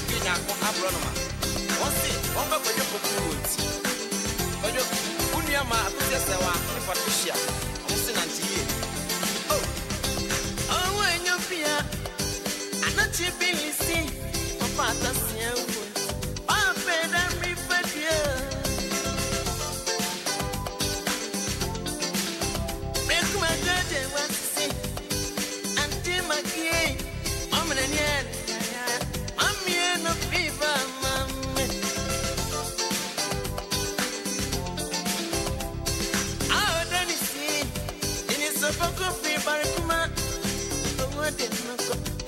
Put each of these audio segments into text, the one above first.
apɛ nyako aborɔ no ma ɔse ɔmɛ kɔdwe kɔku wɔ nti kɔdwe wo ma akosɛ sɛ wa ne patricia ɔmo nante yie ɔwɔ anya fia anakye bi lisi ɔfa atasia wo I'm gonna go. Don't want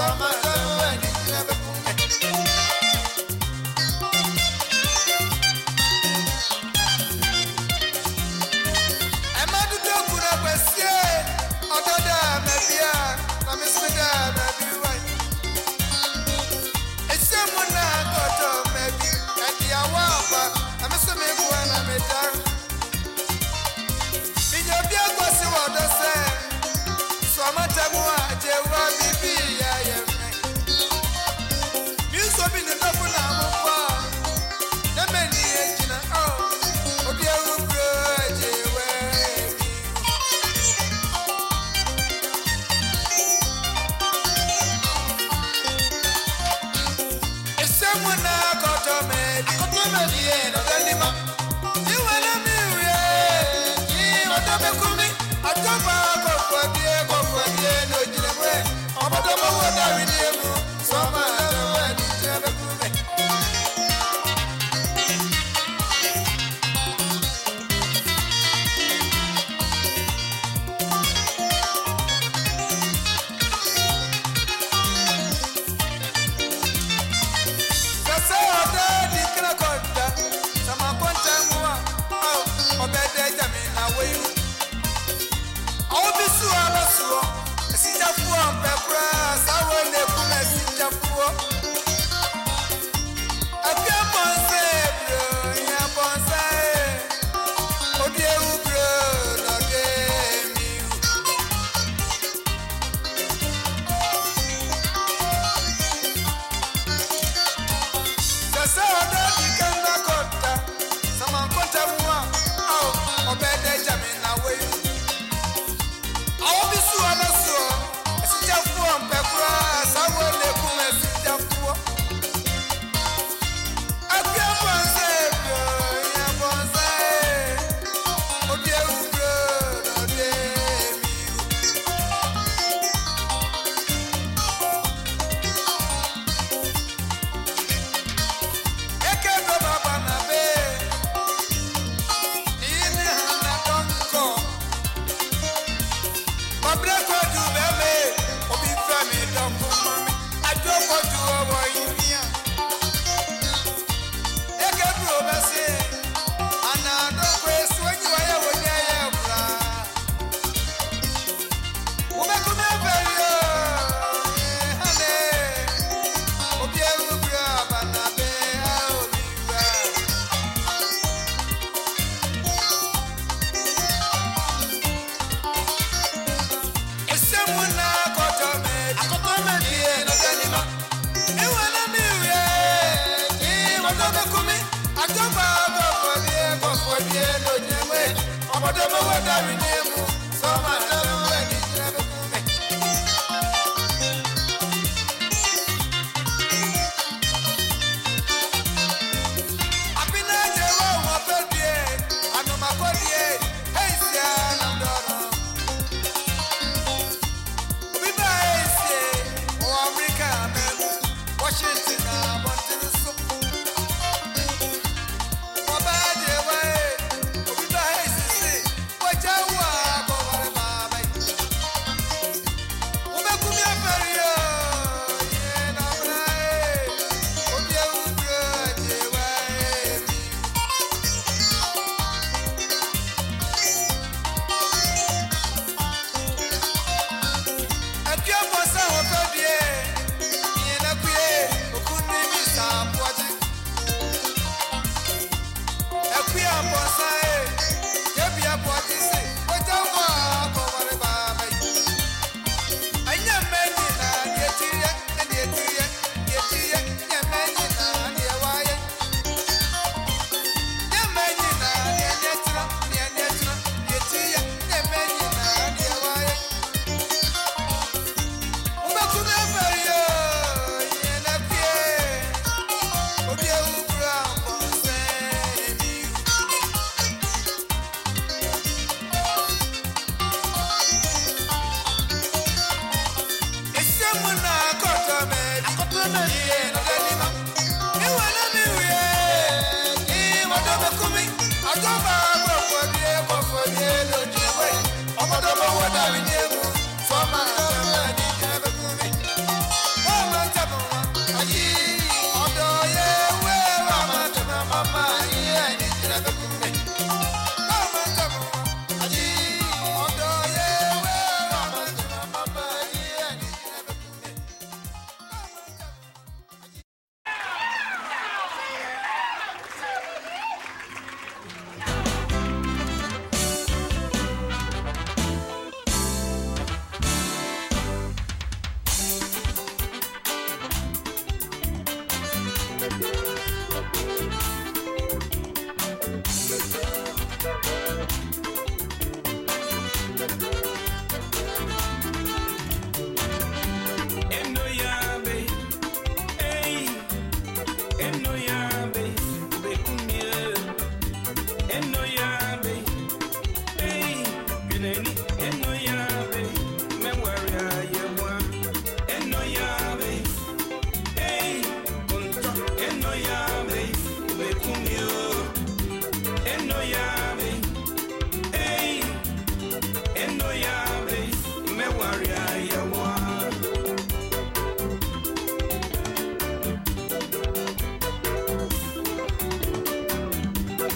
Summer.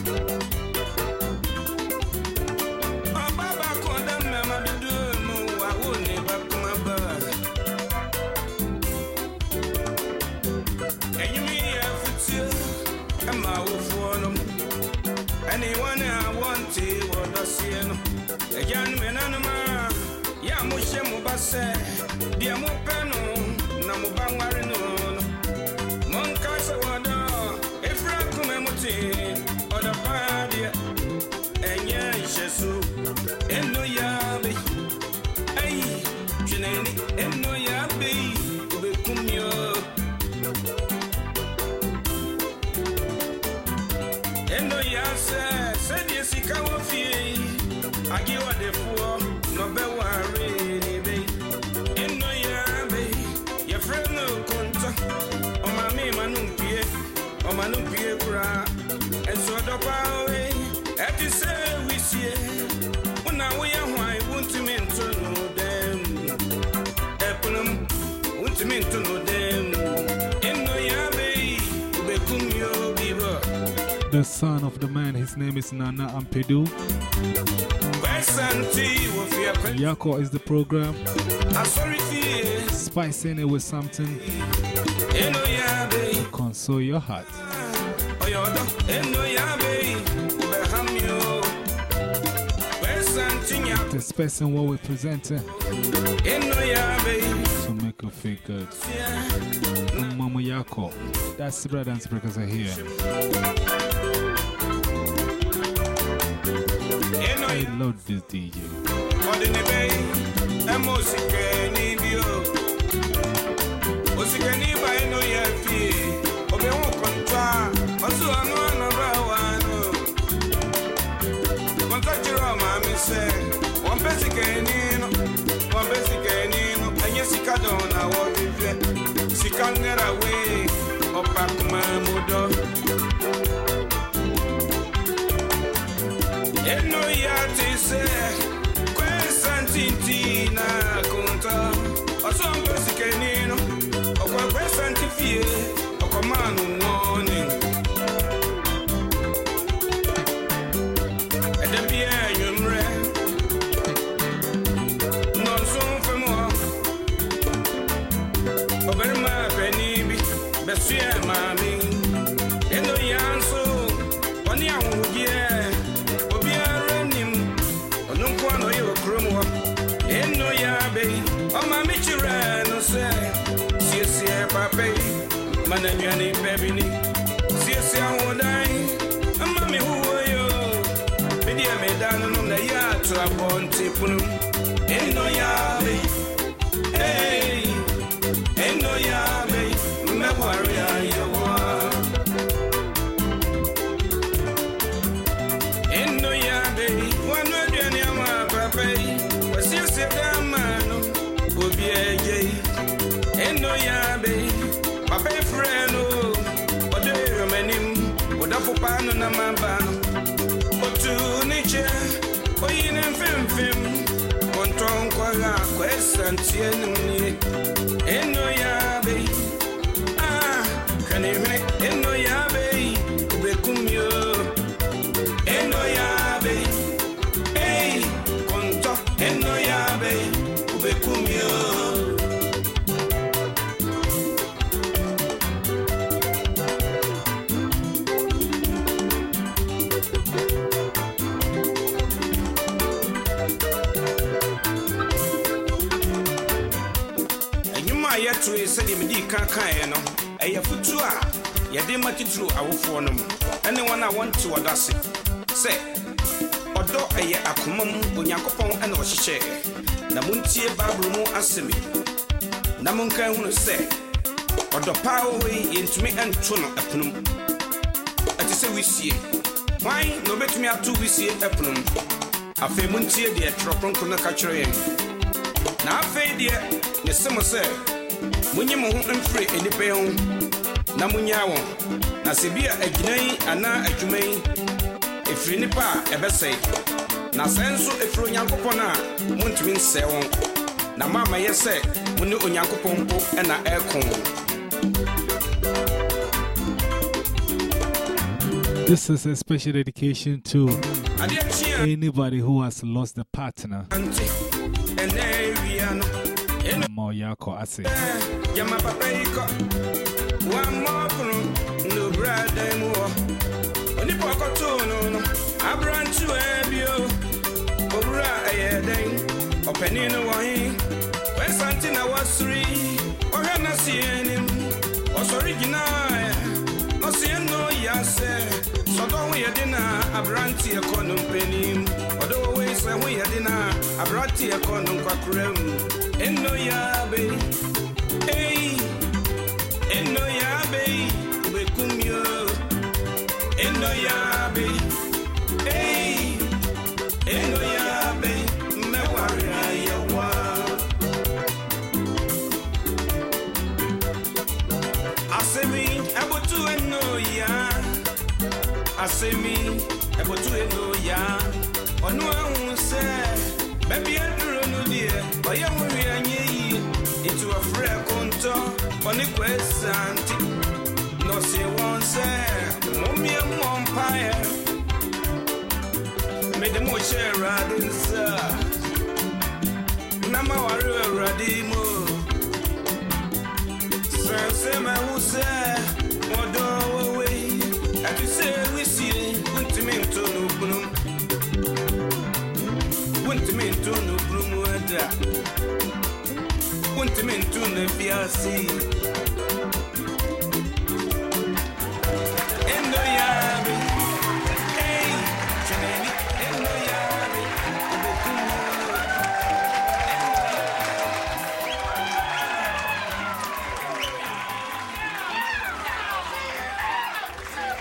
do. Twenani ɛno The son of the man, his name is Nana Ampedu. Yako is the program, spicing it with something console your heart. Person what we presenting ɛno yɛ abɛyi to make you feel good. Mama Yako, that's the brother and speakers are here. I love this DJ. sentir na conta. Ma na nnuane bɛ bi ni siesie ahoɔdan ama me howo yi o medeɛ meda no nom na yɛ ato abɔnte pono mu ɛno yɛ no na maba no. Otu oyi. Eno ya baby, ah, Yɛtoe sɛdeɛ mede ka kaeɛ no ɛyɛ fotu a yɛde ma titiri awofoɔ no mu ɛne wɔn a wɔnte wɔda ase sɛ ɔdɔ ɛyɛ akoma mu onyankopɔn ɛna ɔhyehyɛɛ na montie bible mu asɛm na monka hunu sɛ ɔdɔ paa wɔ yi yɛntumi ɛnto no ɛpono mu ɛte sɛ wisie. Hwan na obɛtumi ato wisie ɛpono mu afei montie deɛ twerɛ kronkron no ka kyerɛ yɛn. Na afei deɛ ne se mo sɛ monyi mo ho mfiri nnipa yi ho. Na monyaa wɔn na sɛ bi a agyina yi anaa adwuma yi. Ɛfiri nnipa a ɛbɛsɛe. Na sɛ nso ɛfiri onyankopɔn a montumi nsɛe wɔn na moama yɛ sɛ mo ne onyankopɔn mpo ɛna ɛreko This is a special dedication to anybody who has lost a partner. Ante ɛnɛ awia no ɛno Mama Yako, I say. gyama papa yi kɔ wammɔ pono na obura dan mu hɔ onipa ɔkɔtoo no no aberantewa bio owura ɛyɛ dɛn ɔpanin no wɔ he wɛsanti na wasori ɔhwɛ na seɛ nim ɔsɔre gyinaɛ ɔseɛ no yɛ ho yɛde na aberanteɛ kɔ no ho nkwakora mu ɛnno yɛabe ei ɛnno yɛabe wobɛkum yo ɛnno yɛabe ei ɛnno yɛabe mmɛware ayɛwa asemi ɛbotu ɛnno yaa asemi ɛbotu ɛnno yaa ɔno ahu ɔseɛ wɔn sɛ mommeɛ mmɔ mpaeɛ mede mo hyɛ awurade nsa. Na ma wɔ awurade mu sɛ sɛ mahu sɛ wɔdɔ wɔwei ɛte sɛ wisie wontumi nto no bunum wontumi nto no burum ada wontumi nto no afiase